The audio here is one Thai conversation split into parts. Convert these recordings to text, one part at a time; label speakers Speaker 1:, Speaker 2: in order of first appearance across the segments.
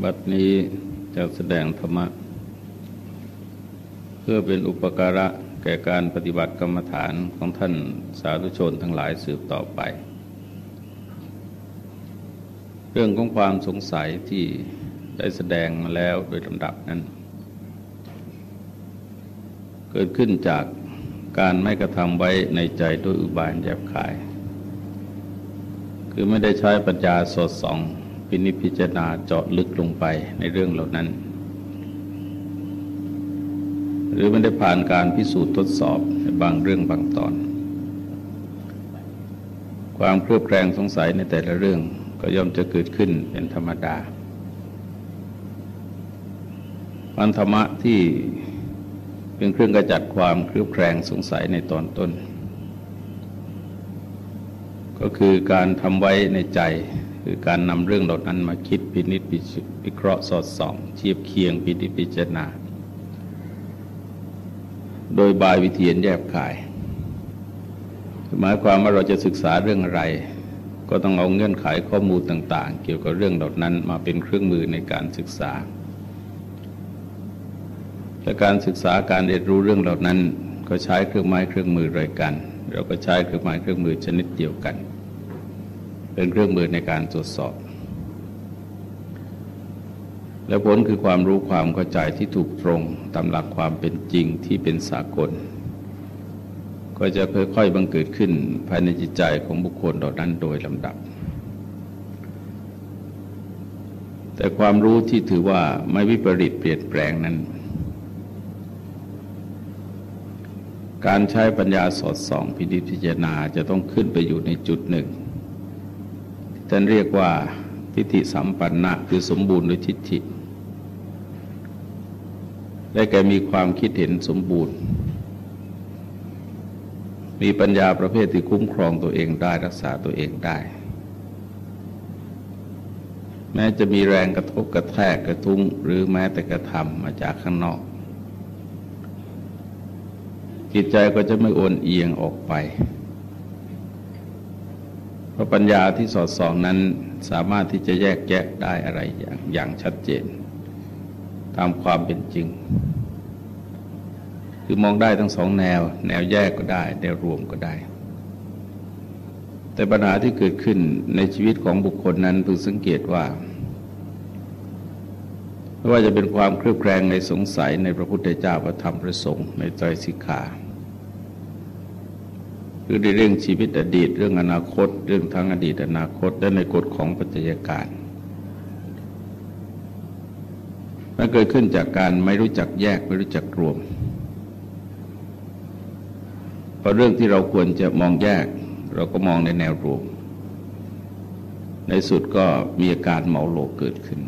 Speaker 1: บัดนี้จะแสดงธรรมะ เพื่อเป็นอุปการะแก่การปฏิบัติกรรมฐานของท่านสาธุชนทั้งหลายสืบต่อไป เรื่องของความสงสัยที่ได้แสดงมาแล้วโดยลำดับนั้น เกิดขึ้นจากการไม่กระทำไว้ในใจด้วยอุบายแยบขาย คือไม่ได้ใช้ปัญญาสดส่อง พินิจพิจารณาเจาะลึกลงไปในเรื่องเหล่านั้น หรือไม่ได้ผ่านการพิสูจน์ทดสอบในบางเรื่องบางตอน ความเครือบแคลงสงสัยในแต่ละเรื่องก็ย่อมจะเกิดขึ้นเป็นธรรมดาวันธรรมะที่เป็นเครื่องกระจัดความเครือบแคลงสงสัยในตอนต้น ก็คือการทำไว้ในใจ คือการนำเรื่องเหล่านั้นมาคิดพินิจพิเคราะห์สอดส่องเทียบเคียงพินิจพิจารณา โดยบายวิเทียนแยบขาย หมายความว่าเราจะศึกษาเรื่องอะไร ก็ต้องเอาเงื่อนไขข้อมูลต่าง ๆ เกี่ยวกับเรื่องเหล่านั้นมาเป็นเครื่องมือในการศึกษาและการศึกษาการเรียนรู้เรื่องเหล่านั้น ก็ใช้เครื่องไม้เครื่องมืออะไรกัน เราก็ใช้เครื่องไม้เครื่องมือชนิดเดียวกัน เป็นเครื่องมือในการตรวจสอบ และผลคือความรู้ความเข้าใจที่ถูกตรงตามหลักความเป็นจริงที่เป็นสากล ก็จะค่อยๆบังเกิดขึ้นภายในจิตใจของบุคคลเหล่านั้นโดยลำดับ แต่ความรู้ที่ถือว่าไม่วิปริตเปลี่ยนแปลงนั้น การใช้ปัญญาสอดส่องพิจิจารณาจะต้องขึ้นไปอยู่ในจุดหนึ่ง ท่านเรียกว่าทิฏฐิสัมปันนะคือสมบูรณ์ด้วยทิฏฐิและแกมีความคิดเห็นสมบูรณ์ มีปัญญาประเภทที่คุ้มครองตัวเองได้รักษาตัวเองได้ แม้จะมีแรงกระทบกระแทกกระทุ้งหรือแม้แต่กระทำมาจากข้างนอก จิตใจก็จะไม่โอนเอียงออกไป ราะปัญญาที่สอดส่องนั้นสามารถที่จะแยกแยะได้อะไรอย่างอย่างชัดเจน ตามความเป็นจริง คือมองได้ทั้งสองแนว แนวแยกก็ได้ แนวรวมก็ได้ แต่ปัญหาที่เกิดขึ้นในชีวิตของบุคคลนั้นพึงสังเกตว่าไม่ว่าจะเป็นความเครือบแคลงในสงสัยในพระพุทธเจ้าพระธรรมพระสงฆ์ในใจสิกขา คือในเรื่องชีวิตอดีต เรื่องอนาคต เรื่องทั้งอดีตอนาคตและในกฎของปัจจัยการมันเกิดขึ้นจากการไม่รู้จักแยกไม่รู้จักรวมพอเรื่องที่เราควรจะมองแยก เราก็มองในแนวรวม ในสุดก็มีอาการเหมาโลกเกิดขึ้น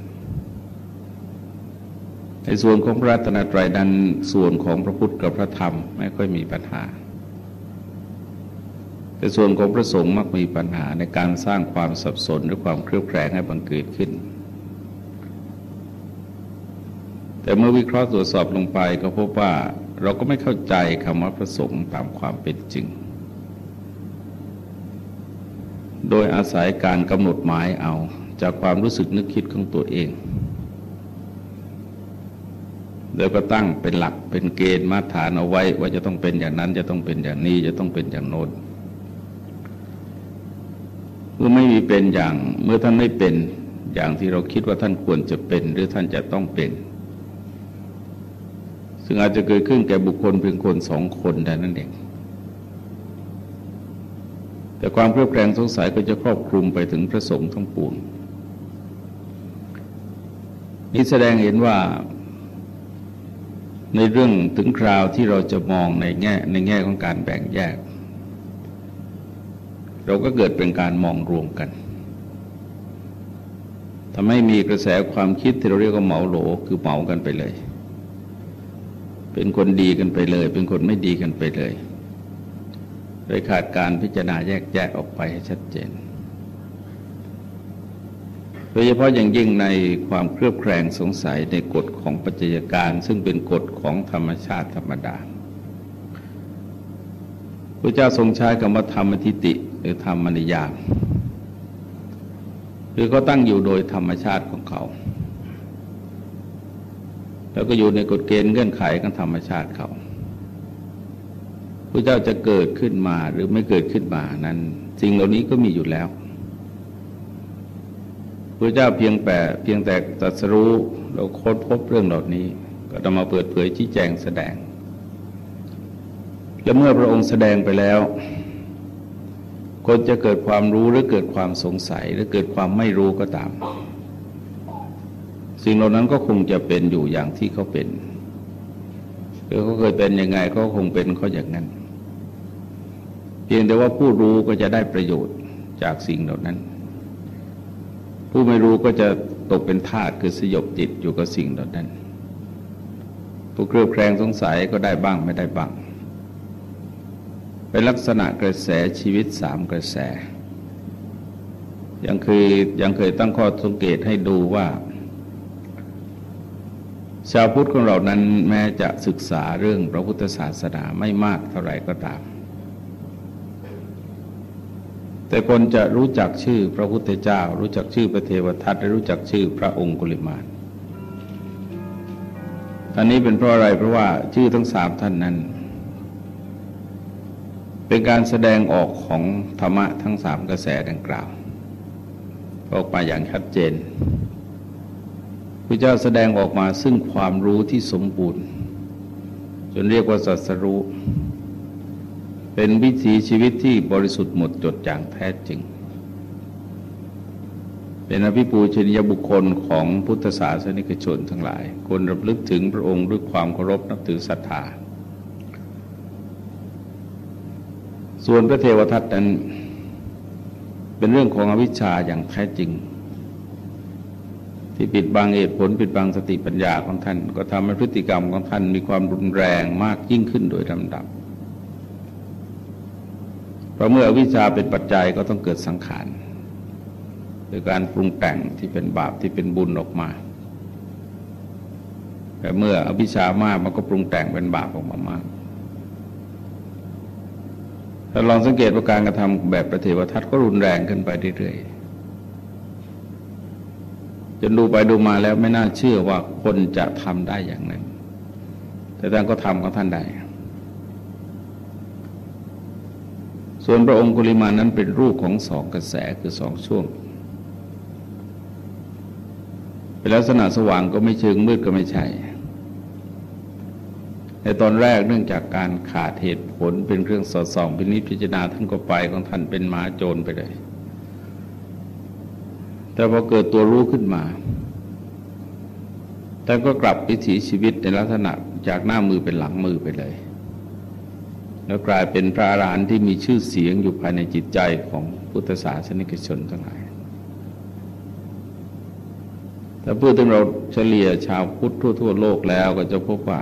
Speaker 1: ในส่วนของพระรัตนตรัยนั้นส่วนของพระพุทธกับพระธรรมไม่ค่อยมีปัญหา แต่ส่วนของพระสงฆ์มักมีปัญหาในการสร้างความสับสนหรือความเครียดแคลงให้บังเกิดขึ้น แต่เมื่อวิเคราะห์ตรวจสอบลงไปก็พบว่าเราก็ไม่เข้าใจคำว่าพระสงฆ์ตามความเป็นจริง โดยอาศัยการกำหนดหมายเอาจากความรู้สึกนึกคิดของตัวเองแล้วก็ตั้งเป็นหลักเป็นเกณฑ์มาตรฐานเอาไว้ ว่าจะต้องเป็นอย่างนั้นจะต้องเป็นอย่างนี้จะต้องเป็นอย่างโน้น เมื่อไม่มีเป็นอย่างเมื่อท่านไม่เป็นอย่างที่เราคิดว่าท่านควรจะเป็น หรือท่านจะต้องเป็น ซึ่งอาจจะเกิดขึ้นแก่บุคคลเพียงคนสองคนแต่นั้นเองแต่ความเครือบแคลงสงสัยก็จะครอบคลุมไปถึงพระสงฆ์ทั้งปวงนี้แสดงเห็นว่าในเรื่องถึงคราวที่เราจะมองในแง่ในแง่ของการแบ่งแยก เราก็เกิดเป็นการมองรวมกันทำให้มีกระแสความคิดที่เราเรียกว่าเหมาโหลคือเหมากันไปเลย เป็นคนดีกันไปเลย เป็นคนไม่ดีกันไปเลย โดยขาดการพิจารณาแยกแยกออกไปให้ชัดเจน โดยเฉพาะอย่างยิ่งในความเครือบแคลงสงสัยในกฎของปัจจัยการ ซึ่งเป็นกฎของธรรมชาติธรรมดาพระเจ้าทรงใช้คำว่าธรรมทิติ หรือธรรมนิยามคือเขาตั้งอยู่โดยธรรมชาติของเขา แล้วก็อยู่ในกฎเกณฑ์เงื่อนไขของธรรมชาติเขาพระเจ้าจะเกิดขึ้นมาหรือไม่เกิดขึ้นมานั้นสิ่งเหล่านี้ก็มีอยู่แล้วพระเจ้าเพียงแต่เพียงแต่ตรัสรู้เราค้นพบเรื่องเหล่านี้ ก็ต้องมาเปิดเผยชี้แจงแสดง และเมื่อพระองค์แสดงไปแล้ว คนจะเกิดความรู้หรือเกิดความสงสัย หรือเกิดความไม่รู้ก็ตาม สิ่งเหล่านั้นก็คงจะเป็นอยู่อย่างที่เขาเป็นคือเขาเคยเป็นยังไงเขาคงเป็นเขาอย่างนั้น เพียงแต่ว่าผู้รู้ก็จะได้ประโยชน์จากสิ่งเหล่านั้น ผู้ไม่รู้ก็จะตกเป็นทาสคือสยบจิตอยู่กับสิ่งเหล่านั้น ผู้เครือบแคลงสงสัยก็ได้บ้างไม่ได้บ้าง เป็นลักษณะกระแสชีวิตสามกระแส ยังเคยยังเคยตั้งข้อสังเกตให้ดูว่า ชาวพุทธของเรานั้นแม้จะศึกษาเรื่องพระพุทธศาสนาไม่มากเท่าไหร่ก็ตาม แต่คนจะรู้จักชื่อพระพุทธเจ้า รู้จักชื่อพระเทวทัตและรู้จักชื่อพระองค์กุลิมานอันนี้เป็นเพราะอะไรเพราะว่าชื่อทั้งสามท่านนั้น เป็นการแสดงออกของธรรมะทั้งสามกระแสดังกล่าวออกมาอย่างชัดเจนพระเจ้าแสดงออกมาซึ่งความรู้ที่สมบูรณ์ จนเรียกว่าสัสรู้เป็นวิถีชีวิตที่บริสุทธิ์หมดจดอย่างแท้จริง เป็นอภิปูชนียบุคคลของพุทธศาสนิกชนทั้งหลาย คนรับลึกถึงพระองค์ด้วยความเคารพนับถือศรัทธา ส่วนพระเทวทัตนั้นเป็นเรื่องของอวิชชาอย่างแท้จริง ที่ปิดบังเหตุผลปิดบังสติปัญญาของท่าน ก็ทำให้พฤติกรรมของท่านมีความรุนแรงมากยิ่งขึ้นโดยลำดับเพราะเมื่ออวิชชาเป็นปัจจัยก็ต้องเกิดสังขารโดยการปรุงแต่งที่เป็นบาปที่เป็นบุญออกมา แต่เมื่ออวิชชามากมันก็ปรุงแต่งเป็นบาปออกมามาก ถ้าลองสังเกตว่าการกระทำแบบประเทวทัตก็รุนแรงขึ้นไปเรื่อยๆจนดูไปดูมาแล้วไม่น่าเชื่อว่าคนจะทำได้อย่างนั้น แต่ท่านก็ทำของท่านได้ส่วนพระองค์กุลิมานั้นเป็นรูปของสองกระแสคือสองช่วง เป็นลักษณะสว่างก็ไม่เชิงมืดก็ไม่ใช่ ในตอนแรกเนื่องจากการขาดเหตุผลเป็นเครื่องสอดส่องพินิจพิจารณาท่านก็ไปของท่านเป็นหมาโจรไปเลย แต่พอเกิดตัวรู้ขึ้นมาท่านก็กลับวิถีชีวิตในลักษณะจากหน้ามือเป็นหลังมือไปเลย แล้วกลายเป็นพระอรหันต์ที่มีชื่อเสียงอยู่ภายในจิตใจของพุทธศาสนิกชนทั้งหลายแต่เพื่อถึงเราเฉลี่ยชาวพุทธทั่ว ๆ โลกแล้วก็จะพบว่า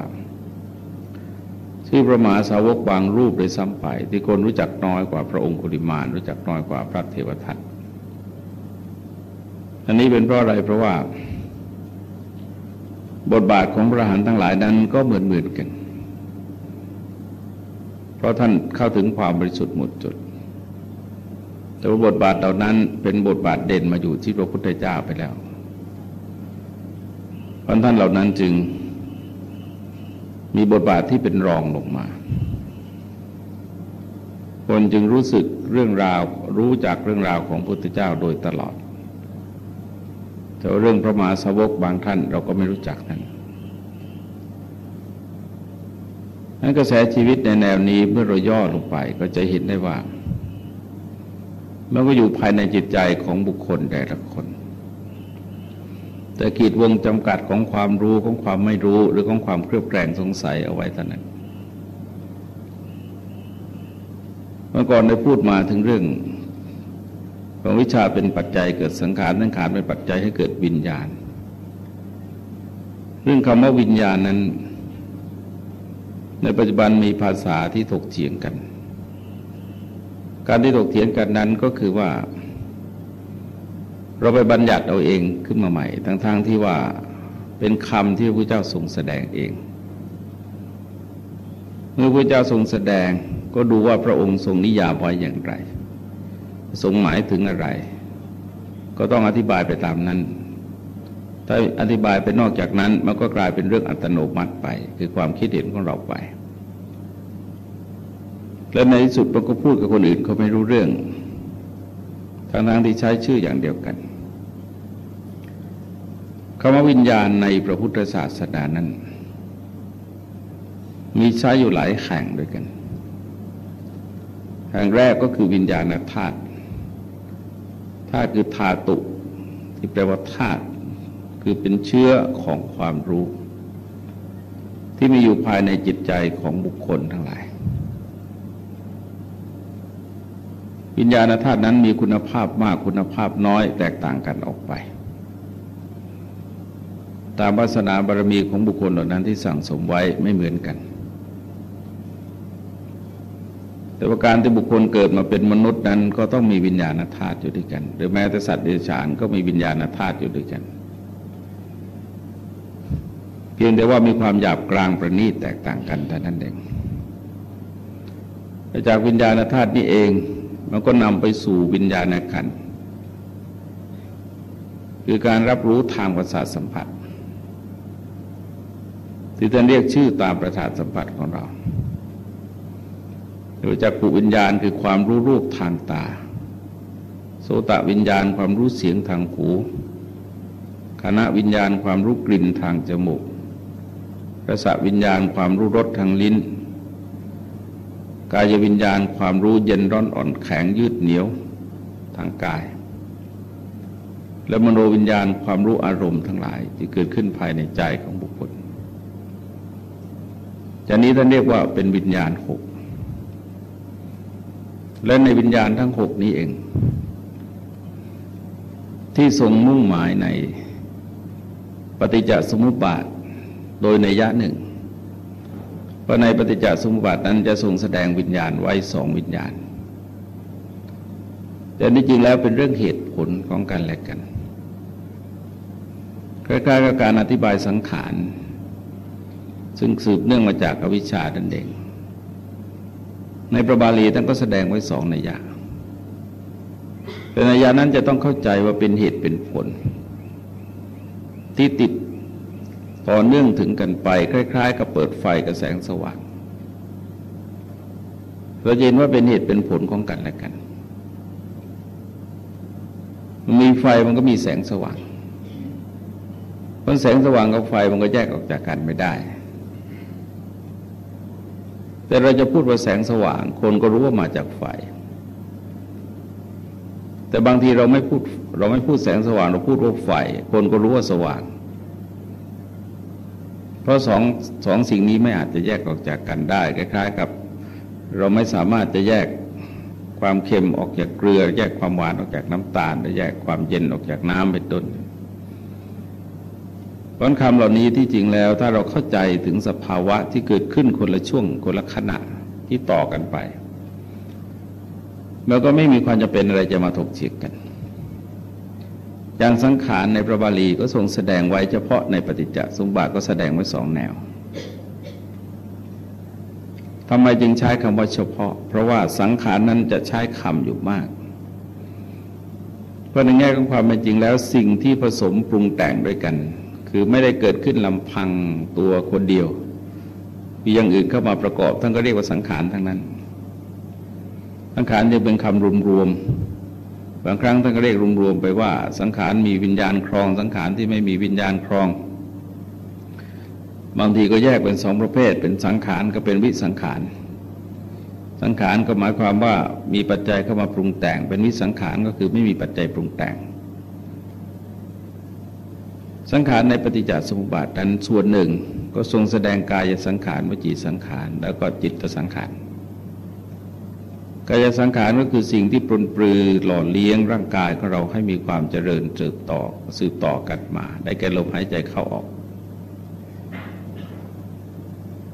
Speaker 1: ที่พระมหาสาวกบางรูปโดยซ้ำไป ที่คนรู้จักน้อยกว่าพระองค์กุลิมาน รู้จักน้อยกว่าพระเทวทัตอันนี้เป็นเพราะอะไรเพราะว่า บทบาทของพระหันทั้งหลายนั้นก็เหมือนเหมือนกัน เพราะท่านเข้าถึงความบริสุทธิ์หมดจด แต่ว่าบทบาทเหล่านั้นเป็นบทบาทเด่นมาอยู่ที่พระพุทธเจ้าไปแล้วเพราะท่านเหล่านั้นจึง มีบทบาทที่เป็นรองลงมา คนจึงรู้สึกเรื่องราวรู้จักเรื่องราวของพุทธเจ้าโดยตลอด แต่เรื่องพระมหาสาวกบางท่านเราก็ไม่รู้จักนั้นนั้นกระแสชีวิตในแนวนี้เมื่อเราย่อลงไปก็จะเห็นได้ว่า มันก็อยู่ภายในจิตใจของบุคคลแต่ละคน แต่ขีดวงจำกัดของความรู้ของความไม่รู้หรือของความเครือบแคลงสงสัยเอาไว้เท่านั้น เมื่อก่อนได้พูดมาถึงเรื่องของวิชาเป็นปัจจัยเกิดสังขารสังขารเป็นปัจจัยให้เกิดวิญญาณ เรื่องคำว่าวิญญาณนั้น ในปัจจุบันมีภาษาที่ถกเถียงกัน การที่ถกเถียงกันนั้นก็คือว่า เราไปบัญญัติเอาเองขึ้นมาใหม่ทั้งๆทที่ว่าเป็นคำที่พระเจ้าทรงแสดงเอง เมื่อพระเจ้าทรงแสดงก็ดูว่าพระองค์ทรงนิยามไว้อย่างไร ทรงหมายถึงอะไร ก็ต้องอธิบายไปตามนั้น ถ้าอธิบายไปนอกจากนั้น มันก็กลายเป็นเรื่องอัตโนมัติไป คือความคิดเห็นของเราไป แล้วในที่สุดมันก็พูดกับคนอื่นเขาไม่รู้เรื่องทั้งๆที่ใช้ชื่ออย่างเดียวกัน คำว่าวิญญาณในพระพุทธศาสนานั้น มีใช้อยู่หลายแห่งด้วยกันแห่งแรกก็คือวิญญาณธาตุธาตุคือธาตุที่แปลว่าธาตุคือเป็นเชื้อของความรู้ ที่มีอยู่ภายในจิตใจของบุคคลทั้งหลาย วิญญาณธาตุนั้นมีคุณภาพมากคุณภาพน้อยแตกต่างกันออกไป ตามวาสนาบารมีของบุคคลเหล่านั้นที่สั่งสมไว้ไม่เหมือนกัน แต่ว่าการที่บุคคลเกิดมาเป็นมนุษย์นั้นก็ต้องมีวิญญาณธาตุอยู่ด้วยกัน หรือแม้แต่สัตว์เดรัจฉานก็มีวิญญาณธาตุอยู่ด้วยกัน เพียงแต่ว่ามีความหยาบกลางประณีตแตกต่างกันเท่านั้นเองจากวิญญาณธาตุนี้เองมันก็นำไปสู่วิญญาณขันคือการรับรู้ทางประสาทสัมผัส ที่ท่านเรียกชื่อตามประสาทสัมผัสของเราโดยจากปุวิญญาณคือความรู้รูปทางตา โสตวิญญาณความรู้เสียงทางหูคณะวิญญาณความรู้กลิ่นทางจมูกระสาวิญญาณความรู้รสทางลิ้น กายวิญญาณความรู้เย็นร้อนอ่อนแข็งยืดเหนียวทางกาย และมโนวิญญาณความรู้อารมณ์ทั้งหลายที่เกิดขึ้นภายในใจของ บุคคลจากนี้ท่านเรียกว่าเป็นวิญญาณหก และในวิญญาณทั้งหกนี้เอง ที่ทรงมุ่งหมายในปฏิจจสมุปบาทโดยในยะหนึ่งเพราะในปฏิจจสมุปบาทนั้นจะทรงแสดงวิญญาณไว้สองวิญญาณ แต่ที่จริงแล้วเป็นเรื่องเหตุผลของกันและกันคล้ายๆกับการอธิบายสังขาร ซึ่งสืบเนื่องมาจากอวิชชาดันเองในประบาลีท่านก็แสดงไว้สองนัยยะแต่นัยยะนั้นจะต้องเข้าใจว่าเป็นเหตุเป็นผล ที่ติดต่อเนื่องถึงกันไป คล้าย ๆ กับเปิดไฟกับแสงสว่างเราเห็นว่าเป็นเหตุเป็นผลของกันและกันมันมีไฟมันก็มีแสงสว่างเพราะแสงสว่างกับไฟมันก็แยกออกจากกันไม่ได้ แต่เราจะพูดว่าแสงสว่าง คนก็รู้ว่ามาจากไฟ แต่บางทีเราไม่พูดเราไม่พูดแสงสว่าง เราพูดว่าไฟ คนก็รู้ว่าสว่าง เพราะสองสองสิ่งนี้ไม่อาจจะแยกออกจากกันได้คล้ายๆกับ เราไม่สามารถจะแยกความเค็มออกจากเกลือ แยกความหวานออกจากน้ำตาลและแยกความเย็นออกจากน้ำเป็นต้น ราะคำเหล่านี้ที่จริงแล้วถ้าเราเข้าใจถึงสภาวะที่เกิดขึ้นคนละช่วงคนละขณะที่ต่อกันไปเราก็ไม่มีความจะเป็นอะไรจะมาถกเถียงกัน อย่างสังขารในพระบาลีก็ทรงแสดงไว้เฉพาะในปฏิจจสมบัติก็แสดงไว้สองแนวทำไมจึงใช้คำว่าเฉพาะ เพราะว่าสังขารนั้นจะใช้คำอยู่มากเพราะในแง่ของความเป็นจริงแล้วสิ่งที่ผสมปรุงแต่งด้วยกัน คือไม่ได้เกิดขึ้นลำพังตัวคนเดียว มีอย่างอื่นเข้ามาประกอบท่านก็เรียกว่าสังขารทั้งนั้น สังขารจะเป็นคำรวมๆบางครั้งท่านก็เรียกรวมๆไปว่า สังขารมีวิญญาณครอง สังขารที่ไม่มีวิญญาณครอง บางทีก็แยกเป็นสองประเภท เป็นสังขารก็เป็นวิสังขารสังขารก็หมายความว่ามีปัจจัยเข้ามาปรุงแต่ง เป็นวิสังขารก็คือไม่มีปัจจัยปรุงแต่ง สังขารในปฏิจจสมุปบาทนั้นส่วนหนึ่งก็ทรงแสดงกายสังขารวจีสังขาร แล้วก็จิตสังขารกายสังขารก็คือสิ่งที่ปรนปรือหล่อเลี้ยงร่างกายของเราให้มีความเจริญสืบต่อสืบต่อกันมา ได้แก่ลมหายใจเข้าออก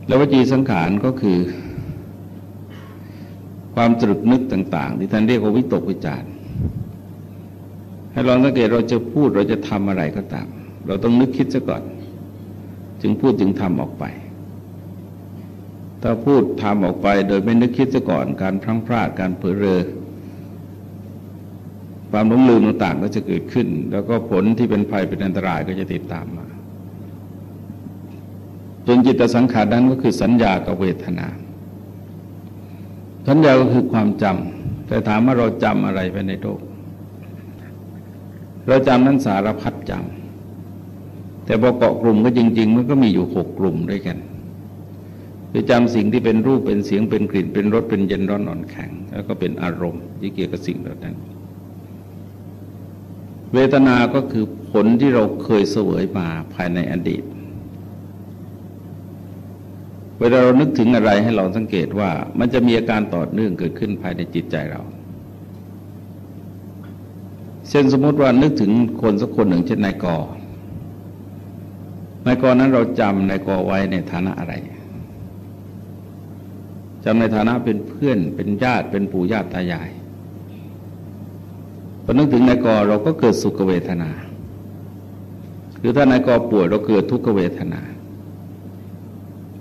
Speaker 1: แล้ววจีสังขารก็คือ ความตรึกนึกต่าง ๆ ที่ท่านเรียกว่าวิตกวิจารให้ลองสังเกตเราจะพูดเราจะทำอะไรก็ตาม เราต้องนึกคิดซะก่อน จึงพูดจึงทำออกไป ถ้าพูดทำออกไปโดยไม่นึกคิดซะก่อน การพลั้งพลาดการเผลอเรอความหลงลืมต่างๆก็จะเกิดขึ้น แล้วก็ผลที่เป็นภัยเป็นอันตรายก็จะติดตามมาจนจิตสังขารนั้นก็คือสัญญากับเวทนา สัญญาก็คือความจำแต่ถามว่าเราจำอะไรไปในโลกเราจำนั้นสารพัดจำ แต่พอเกาะกลุ่มก็จริง ๆ มันก็มีอยู่หกกลุ่มด้วยกันคือจำสิ่งที่เป็นรูปเป็นเสียงเป็นกลิ่นเป็นรสเป็นเย็นร้อนอ่อนแข็ง แล้วก็เป็นอารมณ์ที่เกี่ยวกับสิ่งเหล่านั้น เวทนา ก็คือผลที่เราเคยเสวยมาภายในอดีต เวลาเรานึกถึงอะไรให้เราสังเกตว่ามันจะมีอาการต่อเนื่องเกิดขึ้นภายในจิตใจเราเช่นสมมติว่านึกถึงคนสักคนหนึ่งเช่นนายกนายกนั้นเราจำนายกไว้ในฐานะอะไรจำในฐานะเป็นเพื่อนเป็นญาติเป็นปู่ญาติตายายพอนึกถึงนายกเราก็เกิดสุขเวทนาหรือถ้านายกป่วยเราเกิดทุกขเวทนา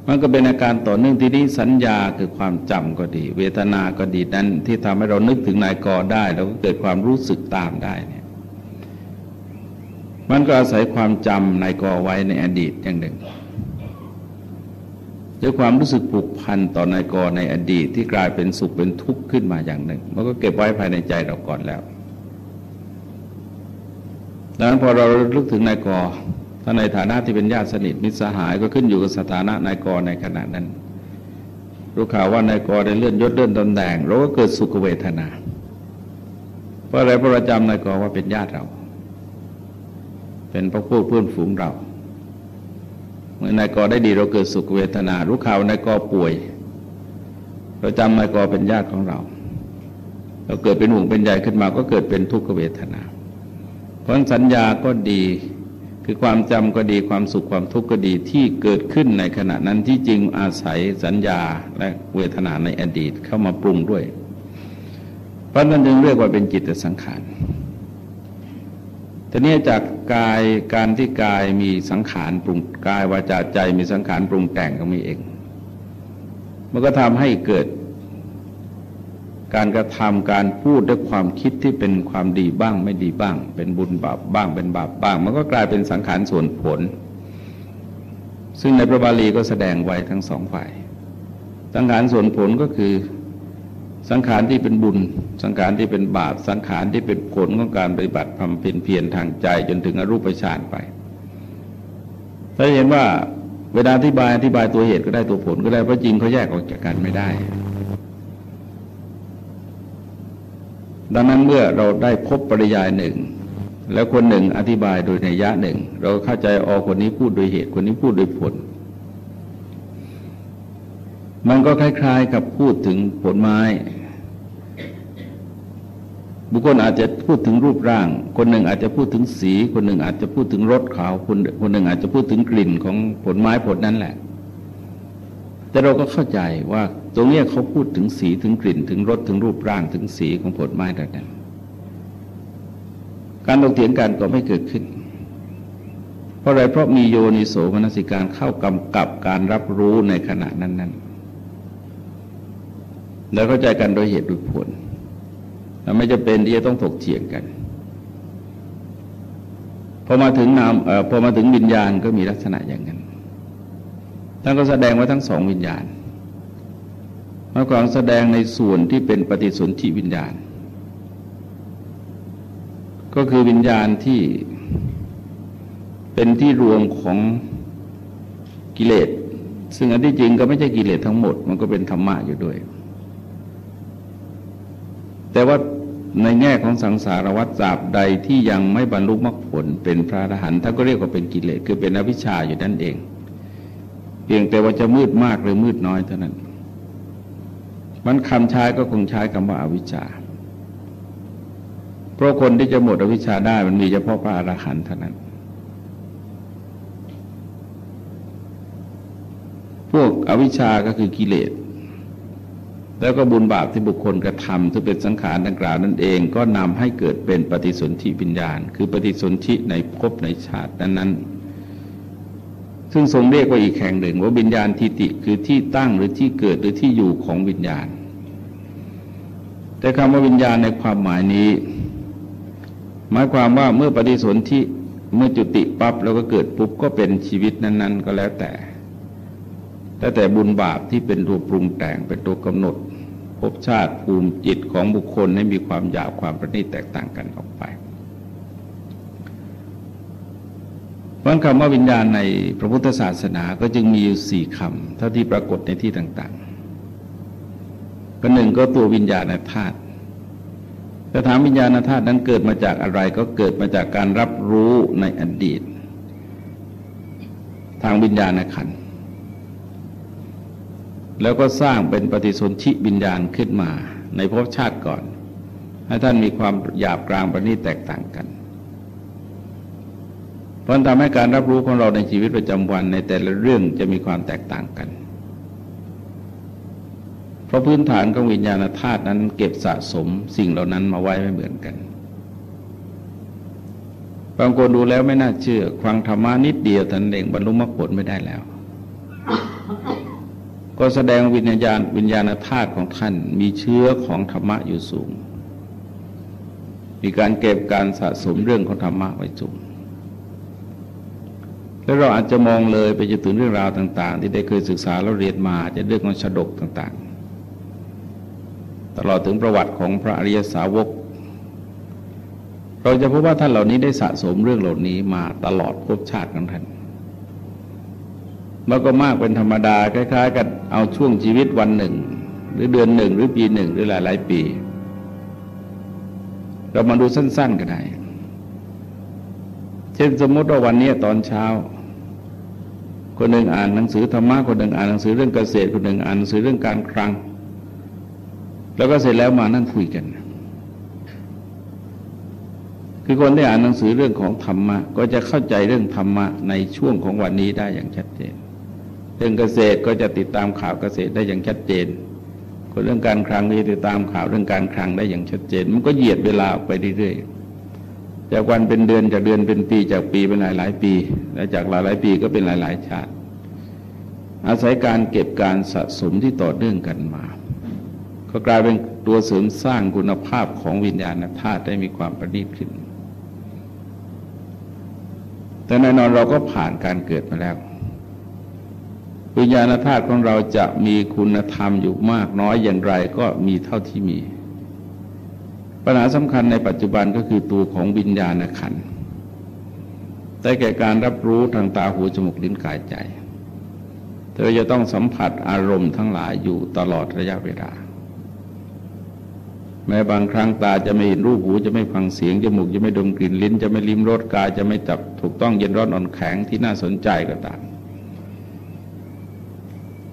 Speaker 1: มันก็เป็นอาการต่อเนื่องที่นี้สัญญาคือความจำก็ดี เวทนาก็ดีนั้นที่ทำให้เรานึกถึงนายกได้แล้วก็เกิดความรู้สึกตามได้เนี่ย มันก็อาศัยความจำนายกไว้ในอดีตอย่างหนึ่งด้วยความรู้สึกผูกพันต่อนายกอในอดีตที่กลายเป็นสุขเป็นทุกข์ขึ้นมาอย่างหนึ่ง มันก็เก็บไว้ภายในใจเราก่อนแล้วดังนั้นพอเราลึกถึงนายกอถ้าในฐานะที่เป็นญาติสนิทมิตรสหายก็ขึ้นอยู่กับสถานะนายกอในขณะนั้น รู้ข่าวว่านายกอได้เลื่อนยศเลื่อนตำแหน่งเราก็เกิดสุขเวทนา เพราะอะไรเพราะเราจำนายกอว่าเป็นญาติเรา เป็นพระพูดเพื่อนฝูงเรา เมื่อนายกอได้ดีเราเกิดสุขเวทนา รู้ข่าวนายกอป่วย เราจำนายกอเป็นญาติของเรา เราเกิดเป็นห่วงเป็นใหญ่ขึ้นมาก็เกิดเป็นทุกขเวทนา เพราะสัญญาก็ดีคือความจำก็ดีความสุขความทุกข์ก็ดีที่เกิดขึ้นในขณะนั้นที่จริงอาศัยสัญญาและเวทนาในอดีตเข้ามาปรุงด้วย เพราะนั้นจึงเรียกว่าเป็นจิตสังขาร ทีนี้จากกายการที่กายมีสังขารปรุงกายวาจาใจมีสังขารปรุงแต่งก็มีเอง มันก็ทำให้เกิด การกระทำการพูดด้วยความคิดที่เป็นความดีบ้างไม่ดีบ้าง เป็นบุญบาปบ้างเป็นบาปบ้าง มันก็กลายเป็นสังขารส่วนผล ซึ่งในพระบาลีก็แสดงไว้ทั้งสองฝ่ายสังขารส่วนผลก็คือ สังขารที่เป็นบุญ สังขารที่เป็นบาป สังขารที่เป็นผลของการปฏิบัติทำเพียรเพียรทางใจจนถึงอรูปฌานไปถ้าเห็นว่าเวลาอธิบายอธิบายตัวเหตุก็ได้ตัวผลก็ได้เพราะจริงเขาแยกออกจากกันไม่ได้ ดังนั้นเมื่อเราได้พบปริยายหนึ่ง แล้วคนหนึ่งอธิบายโดยในยะหนึ่ง เราเข้าใจออกคนนี้พูดโดยเหตุคนนี้พูดโดยผล มันก็คล้าย ๆ กับพูดถึงผลไม้ บุคคลอาจจะพูดถึงรูปร่าง คนหนึ่งอาจจะพูดถึงสี คนหนึ่งอาจจะพูดถึงรสขาวคนคนหนึ่งอาจจะพูดถึงกลิ่นของผลไม้ผลนั้นแหละ แต่เราก็เข้าใจว่าตรงนี้เขาพูดถึงสีถึงกลิ่น ถึงรสถึงรูปร่างถึงสีของผลไม้ต่างๆการตกเถียงกันก็ไม่เกิดขึ้น เพราะอะไรเพราะมีโยนิโสมนสิการเข้ากำกับการรับรู้ในขณะนั้นๆ แล้วเข้าใจกันโดยเหตุโดยผลไม่จะเป็นที่จะต้องถกเถียงกันพอมาถึงนามพอมาถึงวิญญาณก็มีลักษณะอย่างนั้นท่านก็แสดงไว้ทั้งสองวิญญาณมาความแสดงในส่วนที่เป็นปฏิสนธิวิญญาณ ก็คือวิญญาณที่เป็นที่รวมของกิเลส ซึ่งอันที่จริงก็ไม่ใช่กิเลสทั้งหมด มันก็เป็นธรรมะอยู่ด้วย แต่ว่าในแง่ของสังสารวัฏจาบใดที่ยังไม่บรรลุมรรคผลเป็นพระอรหันต์ท่านก็เรียกว่าเป็นกิเลสคือเป็นอวิชชาอยู่นั่นเอง เพียงแต่ว่าจะมืดมากหรือมืดน้อยเท่านั้น มันคำใช้ก็คงใช้คำว่าอาวิชชา เพราะคนที่จะหมดอวิชชาได้มันมีเฉพาะพระอรหันต์เท่านั้น พวกอวิชชาก็คือกิเลส แล้วก็บุญบาปที่บุคคลกระทำที่เป็นสังขารดังกล่าวนั่นเอง ก็นำให้เกิดเป็นปฏิสนธิวิญญาณ คือปฏิสนธิในภพในชาตินั้นๆ ซึ่งทรงเรียกว่าอีกแห่งหนึ่งว่าวิญญาณทิติคือที่ตั้งหรือที่เกิดหรือที่อยู่ของวิญญาณ แต่คำว่าวิญญาณในความหมายนี้ หมายความว่าเมื่อปฏิสนธิเมื่อจุติปั๊บแล้วก็เกิดปุ๊บก็เป็นชีวิตนั้น ๆ ก็แล้วแต่ แต่แต่บุญบาปที่เป็นตัวปรุงแต่งเป็นตัวกำหนดภพชาติภูมิจิตของบุคคลให้มีความหยาบความประณีตแตกต่างกันออกไปเพราะคำว่าวิญญาณในพระพุทธศาสนาก็จึงมีอยู่สี่คำเท่าที่ปรากฏในที่ต่างๆก็หนึ่งก็ตัววิญญาณธาตุถ้าถามวิญญาณธาตุนั้นเกิดมาจากอะไรก็เกิดมาจากการรับรู้ในอดีต ทางวิญญาณขันธ์ แล้วก็สร้างเป็นปฏิสนธิวิญญาณขึ้นมา ในภพชาติก่อน ให้ท่านมีความหยาบกลางประณีตแตกต่างกันเพราะทำให้การรับรู้ของเราในชีวิตประจำวันในแต่ละเรื่องจะมีความแตกต่างกัน เพราะพื้นฐานของวิญญาณธาตุนั้นเก็บสะสมสิ่งเหล่านั้นมาไว้ไม่เหมือนกันบางคนดูแล้วไม่น่าเชื่อฟังธรรมานิดเดียวท่านเองบรรลุมรรคผลไม่ได้แล้ว ก็แสดงวิญญาณวิญญาณธาตุของท่านมีเชื้อของธรรมะอยู่สูง มีการเก็บการสะสมเรื่องของธรรมะไว้สูงแล้วเราอาจจะมองเลยไปจนถึงเรื่องราวต่าง ๆ ที่ได้เคยศึกษาแล้วเรียนมาจะเรื่องของชดกต่าง ๆ ตลอดถึงประวัติของพระอริยสาวก เราจะพบว่าท่านเหล่านี้ได้สะสมเรื่องเหล่านี้มาตลอดภพชาติของท่าน มันก็มากเป็นธรรมดาคล้ายๆกันเอาช่วงชีวิตวันหนึ่ง หรือเดือนหนึ่งหรือปีหนึ่งหรือหลายๆปี เรามาดูสั้น ๆก็ได้เช่นสมมติว่าวันนี้ตอนเช้า คนหนึ่งอ่านหนังสือธรรมะคนหนึ่งอ่านหนังสือเรื่องเกษตรคนหนึ่งอ่านหนังสือเรื่องการคลัง แล้วก็เสร็จแล้วมานั่งคุยกัน คือคนที่อ่านหนังสือเรื่องของธรรมะก็จะเข้าใจเรื่องธรรมะในช่วงของวันนี้ได้อย่างชัดเจน เรื่องเกษตรก็จะติดตามข่าวเกษตรได้อย่างชัดเจนคนเรื่องการคลังก็จะติดตามข่าวเรื่องการคลังได้อย่างชัดเจน มันก็เหยียดเวลาออกไปเรื่อยๆจากวันเป็นเดือนจากเดือนเป็นปีจากปีเป็นหลายหลายปี และจากหลายหลายปีก็เป็นหลายหลายชาติ อาศัยการเก็บการสะสมที่ต่อเนื่องกันมา ก็กลายเป็นตัวเสริมสร้างคุณภาพของวิญญาณธาตุได้มีความประณีตขึ้นแต่แน่นอนเราก็ผ่านการเกิดมาแล้ว วิญญาณธาตุของเราจะมีคุณธรรมอยู่มากน้อยอย่างไรก็มีเท่าที่มี ปัญหาสำคัญในปัจจุบันก็คือตัวของวิญญาณขันแต่แก่การรับรู้ทางตาหูจมูกลิ้นกายใจเธอจะต้องสัมผัสอารมณ์ทั้งหลายอยู่ตลอดระยะเวลา แม้บางครั้งตาจะไม่เห็นรูปหูจะไม่ฟังเสียงจมูกจะไม่ดมกลิ่นลิ้น จะไม่ลิ้มรสกายจะไม่จับถูกต้องเย็นร้อนอ่อนแข็งที่น่าสนใจก็ตาม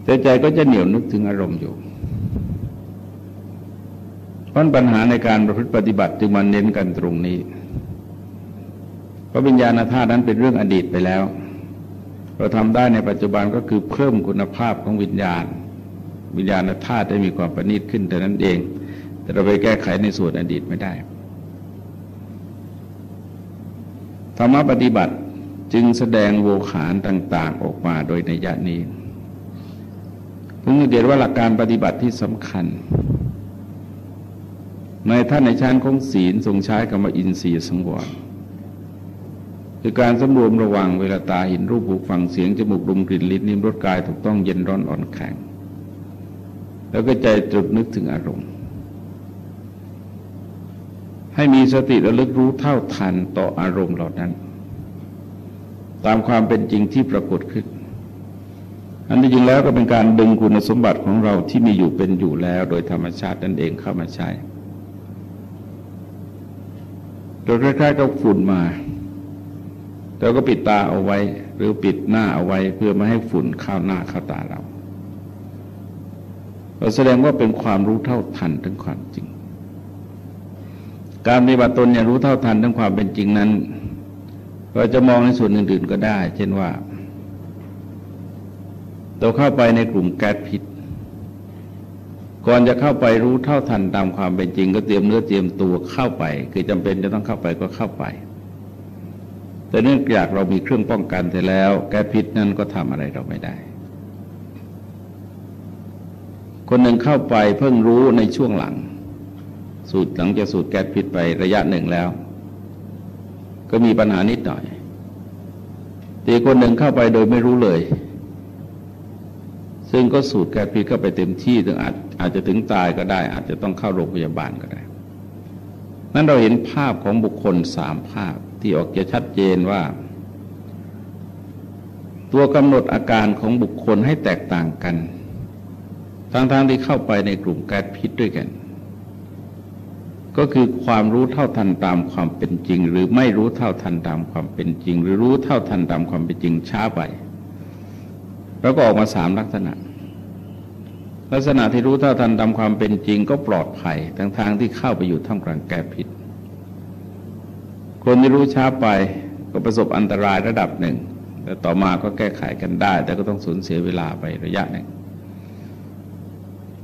Speaker 1: แต่ใจก็จะเหนียวนึกถึงอารมณ์อยู่เพราะปัญหาในการประพฤติปฏิบัติจึงมาเน้นกันตรงนี้ เพราะวิญญาณธาตุนั้นเป็นเรื่องอดีตไปแล้ว เราทำได้ในปัจจุบันก็คือเพิ่มคุณภาพของวิญญาณ วิญญาณธาตุได้มีความประณีตขึ้นแต่นั้นเอง แต่เราไปแก้ไขในส่วนอดีตไม่ได้ธรรมปฏิบัติจึงแสดงโวขารต่าง ๆ ออกมาโดยในยะนี้ เพิ่งเดียว่าหลักการปฏิบัติที่สำคัญ ในท่านในชั้นของศีลทรงใช้คำว่าอินทรีย์สังวรคือการสำรวมระวังเวลาตาเห็นรูปหูฟังเสียงจมูกดมกลิ่นลิ้นนิ้มรสกายถูกต้องเย็นร้อนอ่อนแข็ง แล้วก็ใจตรึกนึกถึงอารมณ์ ให้มีสติระลึกรู้เท่าทันต่ออารมณ์เหล่านั้น ตามความเป็นจริงที่ปรากฏขึ้น อันที่จริงแล้วก็เป็นการดึงคุณสมบัติของเราที่มีอยู่เป็นอยู่แล้ว โดยธรรมชาตินั่นเองเข้ามาใช้โดยคล้ายๆกับฝุ่นมาเราก็ปิดตาเอาไว้ หรือปิดหน้าเอาไว้เพื่อไม่ให้ฝุ่นเข้าหน้าเข้าตาเราเราแสดงว่าเป็นความรู้เท่าทันถึงความจริง การปฏิบัติตนเนี่ยรู้เท่าทันทั้งความเป็นจริงนั้น เราจะมองในส่วนอื่น ๆ ก็ได้ เช่นว่า เราเข้าไปในกลุ่มแก๊สพิษ ก่อนจะเข้าไปรู้เท่าทันตามความเป็นจริง ก็เตรียมเนื้อเตรียมตัวเข้าไป คือจำเป็นจะต้องเข้าไปก็เข้าไป แต่เนื่องจากเรามีเครื่องป้องกันแต่แล้ว แก๊สพิษนั้นก็ทำอะไรเราไม่ได้ คนหนึ่งเข้าไปเพิ่งรู้ในช่วงหลัง สูดหลังจากสูดแก๊สพิษไประยะหนึ่งแล้ว ก็มีปัญหานิดหน่อยตีคนหนึ่งเข้าไปโดยไม่รู้เลย ซึ่งก็สูดแก๊สพิษเข้าไปเต็มที่ถึงอาจอาจจะถึงตายก็ได้ อาจจะต้องเข้าโรงพยาบาลก็ได้ นั้นเราเห็นภาพของบุคคลสามภาพที่ออกจะชัดเจนว่า ตัวกำหนดอาการของบุคคลให้แตกต่างกันทั้งๆทที่เข้าไปในกลุ่มแก๊สพิษด้วยกันก็คือความรู้เท่าทันตามความเป็นจริง หรือไม่รู้เท่าทันตามความเป็นจริง หรือรู้เท่าทันตามความเป็นจริงช้าไป แล้วก็ออกมาสามลักษณะ ลักษณะที่รู้เท่าทันตามความเป็นจริงก็ปลอดภัยทั้งทางที่เข้าไปอยู่ท่ามกลางแก๊สพิษคนที่รู้ช้าไปก็ประสบอันตรายระดับหนึ่งแต่ต่อมาก็แก้ไขกันได้ แต่ก็ต้องสูญเสียเวลาไประยะหนึ่ง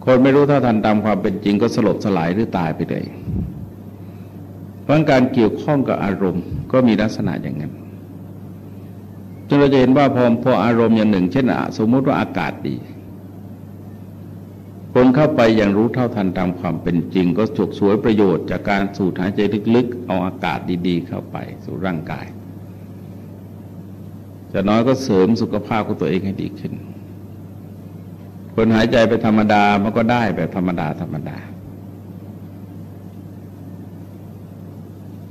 Speaker 1: คนไม่รู้เท่าทันตามความเป็นจริงก็สลบสลายหรือตายไปเลยเพราะการเกี่ยวข้องกับอารมณ์ก็มีลักษณะอย่างนั้น จนเราจะเห็นว่าพอพออารมณ์อย่างหนึ่ง เช่นสมมุติว่าอากาศดี คนเข้าไปอย่างรู้เท่าทันตามความเป็นจริง ก็ฉกสวยประโยชน์จากการสูดหายใจลึกๆ เอาอากาศดีๆ เข้าไปสู่ร่างกาย จะน้อยก็เสริมสุขภาพของตัวเองให้ดีขึ้น คนหายใจไปธรรมดามันก็ได้แบบธรรมดาธรรมดา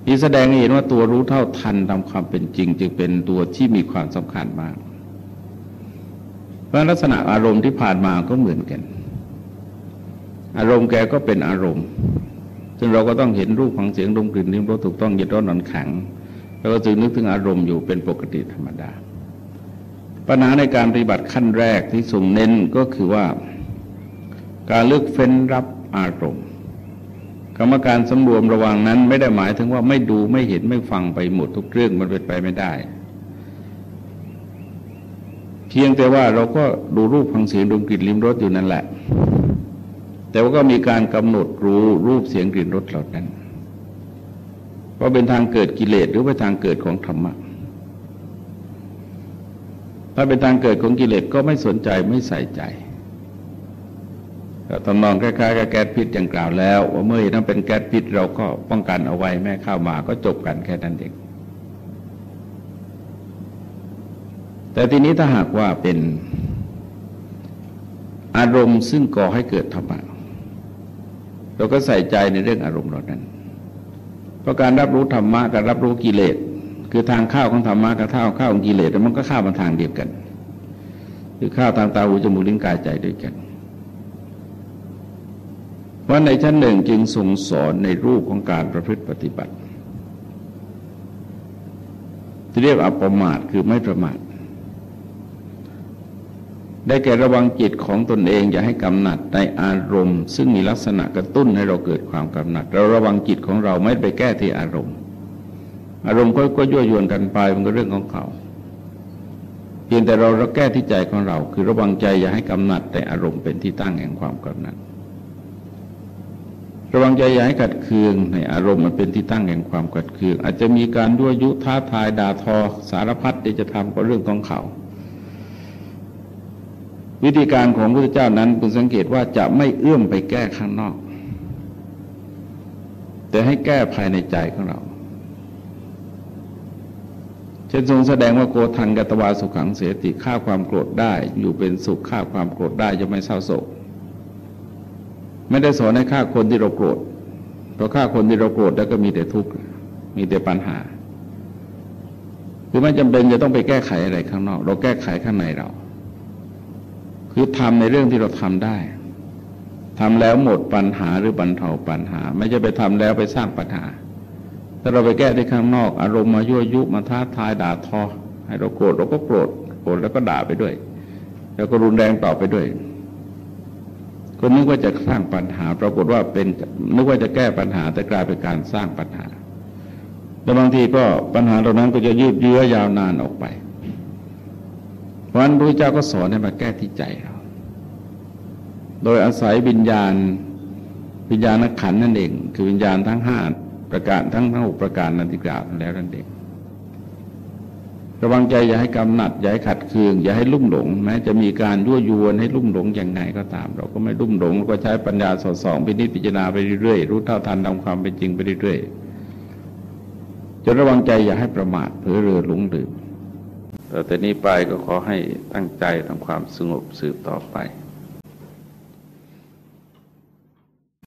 Speaker 1: นี่แสดงให้เห็นว่าตัวรู้เท่าทันตามความเป็นจริง จึงเป็นตัวที่มีความสำคัญมาก เพราะลักษณะอารมณ์ที่ผ่านมาก็เหมือนกัน อารมณ์แกก็เป็นอารมณ์ ซึ่งเราก็ต้องเห็นรูปฟังเสียงดมกลิ่นนิ้มรสถูกต้องเย็นร้อนนอนแข็งแล้วก็จึงนึกถึงอารมณ์อยู่เป็นปกติธรรมดา ปัญหาในการปฏิบัติขั้นแรกที่ส่งเน้นก็คือว่า การเลือกเฟ้นรับอารมณ์ กรรมการสำรวมระวังนั้น ไม่ได้หมายถึงว่าไม่ดูไม่เห็นไม่ฟังไปหมดทุกเรื่องมันเป็นไปไม่ได้ เพียงแต่ว่าเราก็ดูรูปฟังเสียงดมกลิ่นลิ้มรสอยู่นั่นแหละ แต่ว่าก็มีการกำหนดรู้รูปเสียงกลิ่นรสเหล่านั้นว่าเป็นทางเกิดกิเลสหรือเป็นทางเกิดของธรรมะถ้าเป็นทางเกิดของกิเลสก็ไม่สนใจไม่ใส่ใจ ตำนองคล้ายๆกับแก๊สพิษอย่างกล่าวแล้ว ว่าเมื่อเห็นว่าเป็นแก๊สพิษเราก็ป้องกันเอาไว้แม่เข้ามาก็จบกันแค่นั้นเองแต่ทีนี้ถ้าหากว่าเป็นอารมณ์ซึ่งก่อให้เกิดธรรมะเราก็ใส่ใจในเรื่องอารมณ์เหล่านั้น เพราะการรับรู้ธรรมะการรับรู้กิเลสคือทางข้าวของธรรมะกับข้าวข้าวของกิเลสมันก็ข้าวมาทางเดียวกัน คือข้าวทางตาหูจมูกลิ้นกายใจด้วยกัน ว่าในชั้นหนึ่งจึงทรงสอนในรูปของการประพฤติปฏิบัติ ที่เรียกอัปมาทคือไม่ประมาทได้แก่ระวังจิตของตนเอง อย่าให้กำหนัดในอารมณ์ ซึ่งมีลักษณะกระตุ้นให้เราเกิดความกำหนัด เราระวังจิตของเราไม่ไปแก้ที่อารมณ์ อารมณ์ก็ก็ยั่วยวนกันไปมันก็เรื่องของเขาเพียงแต่เราเราแก้ที่ใจของเรา คือระวังใจอย่าให้กำหนัดแต่อารมณ์เป็นที่ตั้งแห่งความกำหนัด ระวังใจอย่าให้ขัดเคืองในอารมณ์มันเป็นที่ตั้งแห่งความขัดเคือง อาจจะมีการยั่วยุท้าทายด่าทอสารพัดที่จะทำก็เรื่องของเขาวิธีการของพระพุทธเจ้านั้นคุณสังเกตว่าจะไม่เอื้อมไปแก้ข้างนอก แต่ให้แก้ภายในใจของเรา เช่นทรงแสดงว่าโกทังกตวาสุขังเสียติฆ่าความโกรธได้ อยู่เป็นสุขฆ่าความโกรธได้จะไม่เศร้าโศก ไม่ได้สอนให้ฆ่าคนที่เราโกรธ เพราะฆ่าคนที่เราโกรธแล้วก็มีแต่ทุกข์มีแต่ปัญหา คือไม่จำเป็นจะต้องไปแก้ไขอะไรข้างนอก เราแก้ไขข้างในเรา คือทำในเรื่องที่เราทำได้ทำแล้วหมดปัญหาหรือบรรเทาปัญหา ไม่จะไปทำแล้วไปสร้างปัญหา ถ้าเราไปแก้ที่ข้างนอก อารมณ์มายั่วยุมาท้าทายด่าทอ ให้เราโกรธเราก็โกรธโกรธแล้วก็ด่าไปด้วย แล้วก็รุนแรงต่อไปด้วย คนนึกว่าจะสร้างปัญหา ปรากฏว่าเป็นนึกว่าจะแก้ปัญหาแต่กลายเป็นการสร้างปัญหาแล้วบางทีก็ปัญหาเหล่านั้นก็จะยืดเยื้อยาวนานออกไป เพราะนั้นพระเจ้าก็สอนให้มาแก้ที่ใจเรา โดยอาศัยวิญญาณวิญญาณขันนั่นเอง คือวิญญาณทั้งห้าประการทั้งทั้งหกประการนั้นที่กล่าวแล้วนั่นเอง ระวังใจอย่าให้กำหนัด อย่าให้ขัดเคือง อย่าให้ลุ่มหลงแม้จะมีการยั่วยวนให้ลุ่มหลงอย่างไงก็ตาม เราก็ไม่ลุ่มหลงเราก็ใช้ปัญญาสอดส่องพินิจพิจารณาไปเรื่อยๆรู้เท่าทันตามความเป็นจริงไปเรื่อยจนระวังใจอย่าให้ประมาทเผลอเรือหลงดื่มแต่แต่นี้ไปก็ขอให้ตั้งใจทำความสงบสืบต่อไป